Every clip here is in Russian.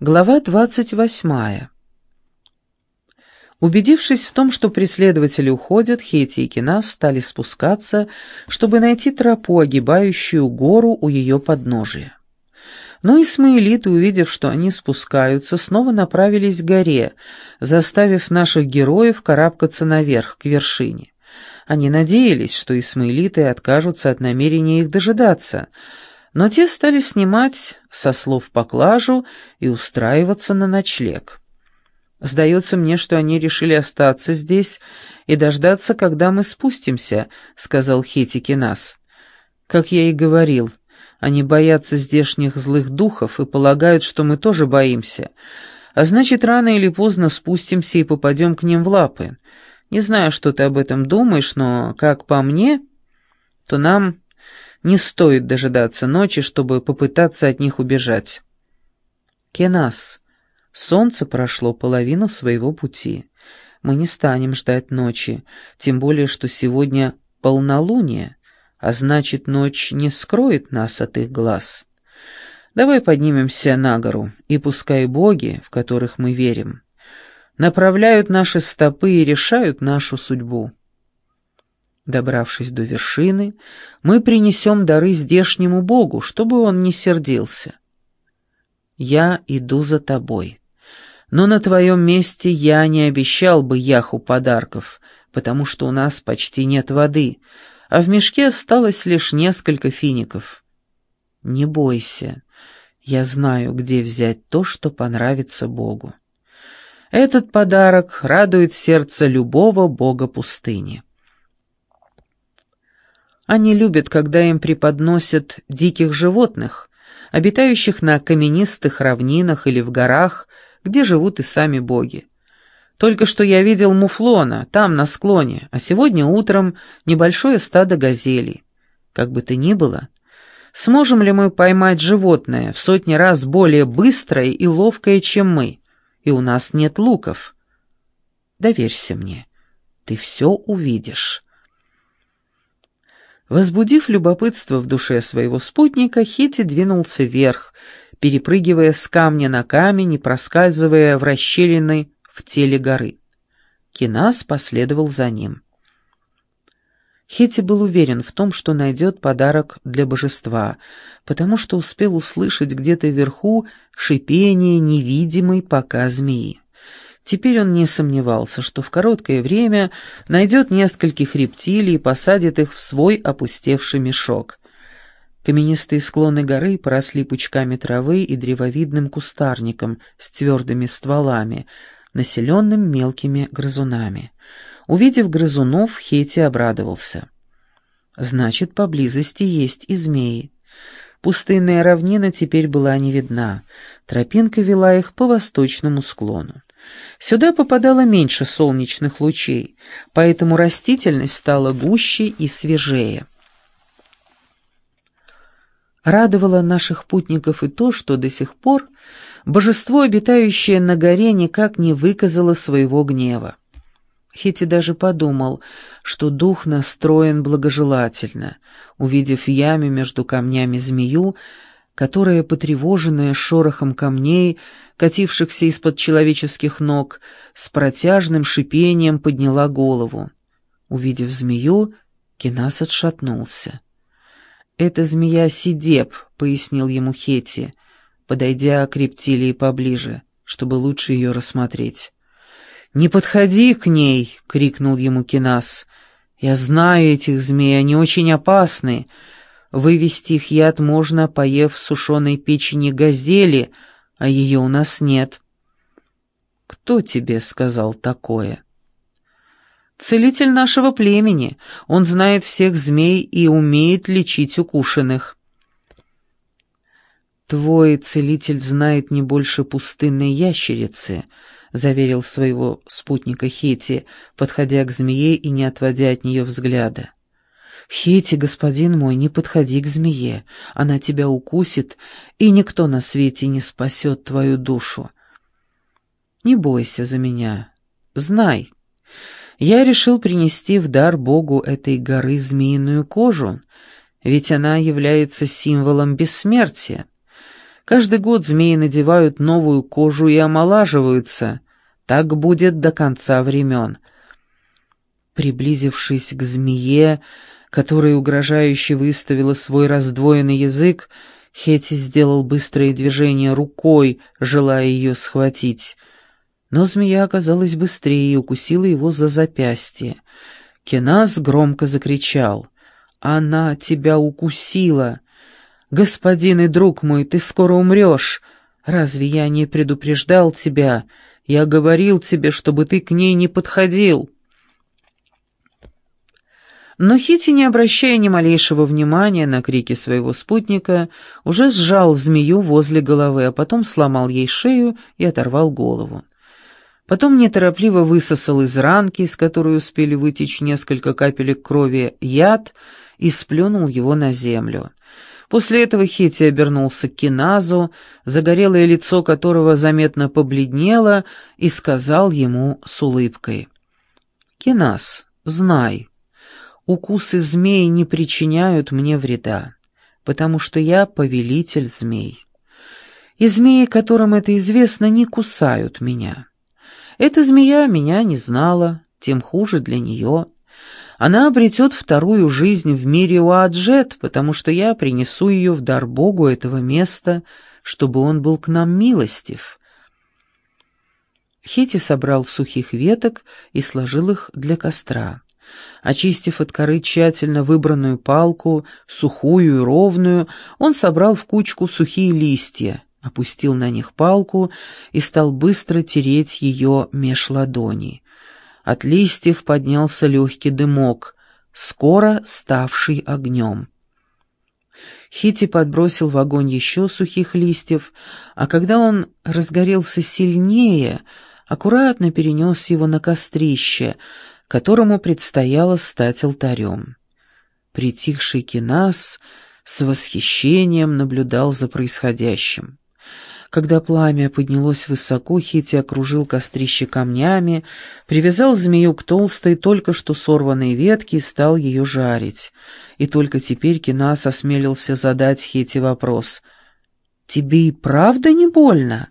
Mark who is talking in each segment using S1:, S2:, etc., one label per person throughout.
S1: Глава двадцать восьмая. Убедившись в том, что преследователи уходят, Хети и Кинас стали спускаться, чтобы найти тропу, огибающую гору у ее подножия. Но исмаилиты, увидев, что они спускаются, снова направились к горе, заставив наших героев карабкаться наверх, к вершине. Они надеялись, что исмаилиты откажутся от намерения их дожидаться — но те стали снимать со слов поклажу и устраиваться на ночлег. «Сдается мне, что они решили остаться здесь и дождаться, когда мы спустимся», — сказал Хетики нас. «Как я и говорил, они боятся здешних злых духов и полагают, что мы тоже боимся. А значит, рано или поздно спустимся и попадем к ним в лапы. Не знаю, что ты об этом думаешь, но, как по мне, то нам не стоит дожидаться ночи, чтобы попытаться от них убежать. Кенас, солнце прошло половину своего пути. Мы не станем ждать ночи, тем более, что сегодня полнолуние, а значит, ночь не скроет нас от их глаз. Давай поднимемся на гору, и пускай боги, в которых мы верим, направляют наши стопы и решают нашу судьбу. Добравшись до вершины, мы принесем дары здешнему Богу, чтобы он не сердился. Я иду за тобой. Но на твоем месте я не обещал бы Яху подарков, потому что у нас почти нет воды, а в мешке осталось лишь несколько фиников. Не бойся, я знаю, где взять то, что понравится Богу. Этот подарок радует сердце любого бога пустыни. Они любят, когда им преподносят диких животных, обитающих на каменистых равнинах или в горах, где живут и сами боги. Только что я видел муфлона, там, на склоне, а сегодня утром небольшое стадо газелей. Как бы то ни было, сможем ли мы поймать животное в сотни раз более быстрое и ловкое, чем мы, и у нас нет луков? Доверься мне, ты все увидишь». Возбудив любопытство в душе своего спутника, Хити двинулся вверх, перепрыгивая с камня на камень и проскальзывая в расщелины в теле горы. Кинас последовал за ним. Хити был уверен в том, что найдет подарок для божества, потому что успел услышать где-то вверху шипение невидимой пока змеи. Теперь он не сомневался, что в короткое время найдет нескольких рептилий и посадит их в свой опустевший мешок. Каменистые склоны горы поросли пучками травы и древовидным кустарником с твердыми стволами, населенным мелкими грызунами. Увидев грызунов, Хети обрадовался. «Значит, поблизости есть и змеи». Пустынная равнина теперь была не видна. Тропинка вела их по восточному склону. Сюда попадало меньше солнечных лучей, поэтому растительность стала гуще и свежее. Радовало наших путников и то, что до сих пор божество, обитающее на горе, никак не выказало своего гнева. Хити даже подумал, что дух настроен благожелательно. Увидев в яме между камнями змею, которая, потревоженная шорохом камней, катившихся из-под человеческих ног, с протяжным шипением подняла голову. Увидев змею, Кинас отшатнулся. «Это змея Сидеп», — пояснил ему Хети, подойдя к рептилии поближе, чтобы лучше ее рассмотреть. «Не подходи к ней!» — крикнул ему Кинас. «Я знаю этих змей, они очень опасны. Вывести их яд можно, поев сушеной печени газели, а ее у нас нет. Кто тебе сказал такое? Целитель нашего племени. Он знает всех змей и умеет лечить укушенных. Твой целитель знает не больше пустынной ящерицы, заверил своего спутника Хети, подходя к змее и не отводя от нее взгляда. «Хети, господин мой, не подходи к змее, она тебя укусит, и никто на свете не спасет твою душу. Не бойся за меня, знай, я решил принести в дар Богу этой горы змеиную кожу, ведь она является символом бессмертия. Каждый год змеи надевают новую кожу и омолаживаются. Так будет до конца времен. Приблизившись к змее, которая угрожающе выставила свой раздвоенный язык, Хетти сделал быстрое движение рукой, желая ее схватить. Но змея оказалась быстрее и укусила его за запястье. Кенас громко закричал. «Она тебя укусила! Господин и друг мой, ты скоро умрешь! Разве я не предупреждал тебя? Я говорил тебе, чтобы ты к ней не подходил!» Но Хити, не обращая ни малейшего внимания на крики своего спутника, уже сжал змею возле головы, а потом сломал ей шею и оторвал голову. Потом неторопливо высосал из ранки, из которой успели вытечь несколько капелек крови, яд и сплюнул его на землю. После этого Хити обернулся к Киназу, загорелое лицо которого заметно побледнело, и сказал ему с улыбкой. «Киназ, знай, укусы змей не причиняют мне вреда, потому что я повелитель змей. И змеи, которым это известно, не кусают меня. Эта змея меня не знала, тем хуже для нее. Она обретет вторую жизнь в мире Уаджет, потому что я принесу ее в дар Богу этого места, чтобы он был к нам милостив». Хити собрал сухих веток и сложил их для костра. Очистив от коры тщательно выбранную палку, сухую и ровную, он собрал в кучку сухие листья, опустил на них палку и стал быстро тереть ее меж ладоней. От листьев поднялся легкий дымок, скоро ставший огнем. Хити подбросил в огонь еще сухих листьев, а когда он разгорелся сильнее, аккуратно перенес его на кострище — которому предстояло стать алтарем. Притихший Кинас с восхищением наблюдал за происходящим. Когда пламя поднялось высоко, Хити окружил кострище камнями, привязал змею к толстой, только что сорванной ветке и стал ее жарить. И только теперь Кинас осмелился задать Хити вопрос. «Тебе и правда не больно?»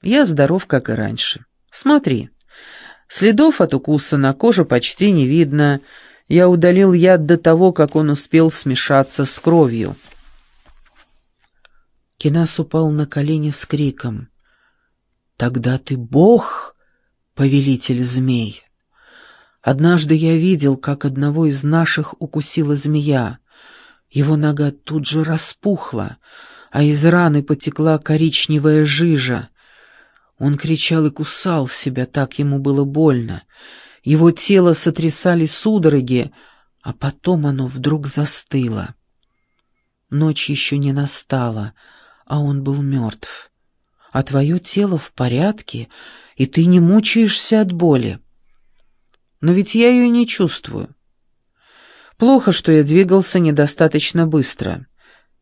S1: «Я здоров, как и раньше. Смотри». Следов от укуса на коже почти не видно. Я удалил яд до того, как он успел смешаться с кровью. Кинас упал на колени с криком. «Тогда ты бог, повелитель змей!» Однажды я видел, как одного из наших укусила змея. Его нога тут же распухла, а из раны потекла коричневая жижа. Он кричал и кусал себя, так ему было больно. Его тело сотрясали судороги, а потом оно вдруг застыло. Ночь еще не настала, а он был мертв. А твое тело в порядке, и ты не мучаешься от боли. Но ведь я ее не чувствую. Плохо, что я двигался недостаточно быстро.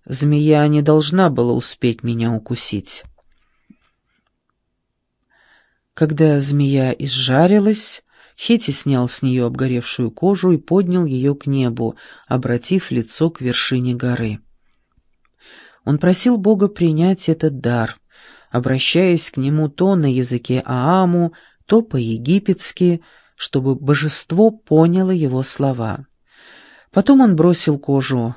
S1: Змея не должна была успеть меня укусить. Когда змея изжарилась, Хети снял с нее обгоревшую кожу и поднял ее к небу, обратив лицо к вершине горы. Он просил Бога принять этот дар, обращаясь к нему то на языке Ааму, то по-египетски, чтобы божество поняло его слова. Потом он бросил кожу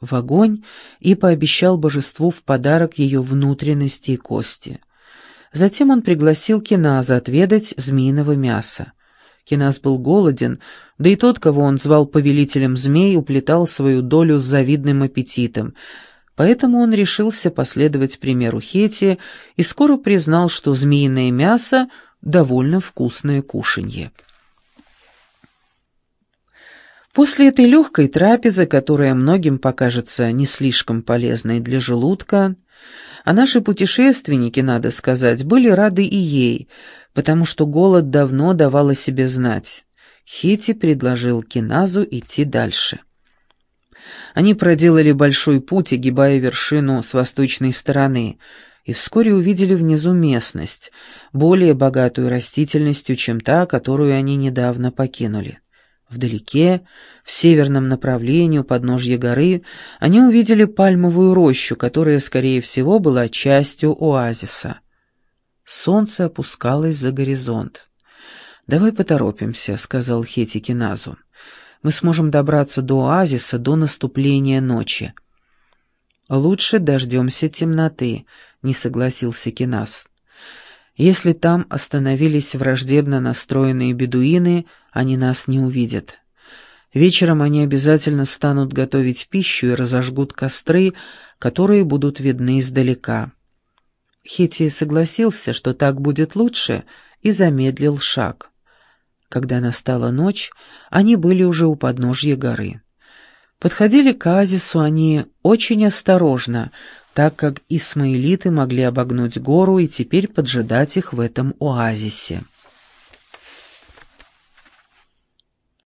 S1: в огонь и пообещал божеству в подарок ее внутренности и кости. Затем он пригласил Киназа отведать змеиного мяса. Киназ был голоден, да и тот, кого он звал повелителем змей, уплетал свою долю с завидным аппетитом, поэтому он решился последовать примеру Хети и скоро признал, что змеиное мясо — довольно вкусное кушанье. После этой легкой трапезы, которая многим покажется не слишком полезной для желудка, а наши путешественники, надо сказать, были рады и ей, потому что голод давно давал о себе знать. Хити предложил Киназу идти дальше. Они проделали большой путь, огибая вершину с восточной стороны, и вскоре увидели внизу местность, более богатую растительностью, чем та, которую они недавно покинули. Вдалеке, в северном направлении у подножья горы, они увидели пальмовую рощу, которая, скорее всего, была частью оазиса. Солнце опускалось за горизонт. «Давай поторопимся», — сказал Хети Киназу. «Мы сможем добраться до оазиса до наступления ночи». «Лучше дождемся темноты», — не согласился Киназ. «Если там остановились враждебно настроенные бедуины, они нас не увидят. Вечером они обязательно станут готовить пищу и разожгут костры, которые будут видны издалека». Хити согласился, что так будет лучше, и замедлил шаг. Когда настала ночь, они были уже у подножья горы. Подходили к оазису они очень осторожно, так как исмаилиты могли обогнуть гору и теперь поджидать их в этом оазисе.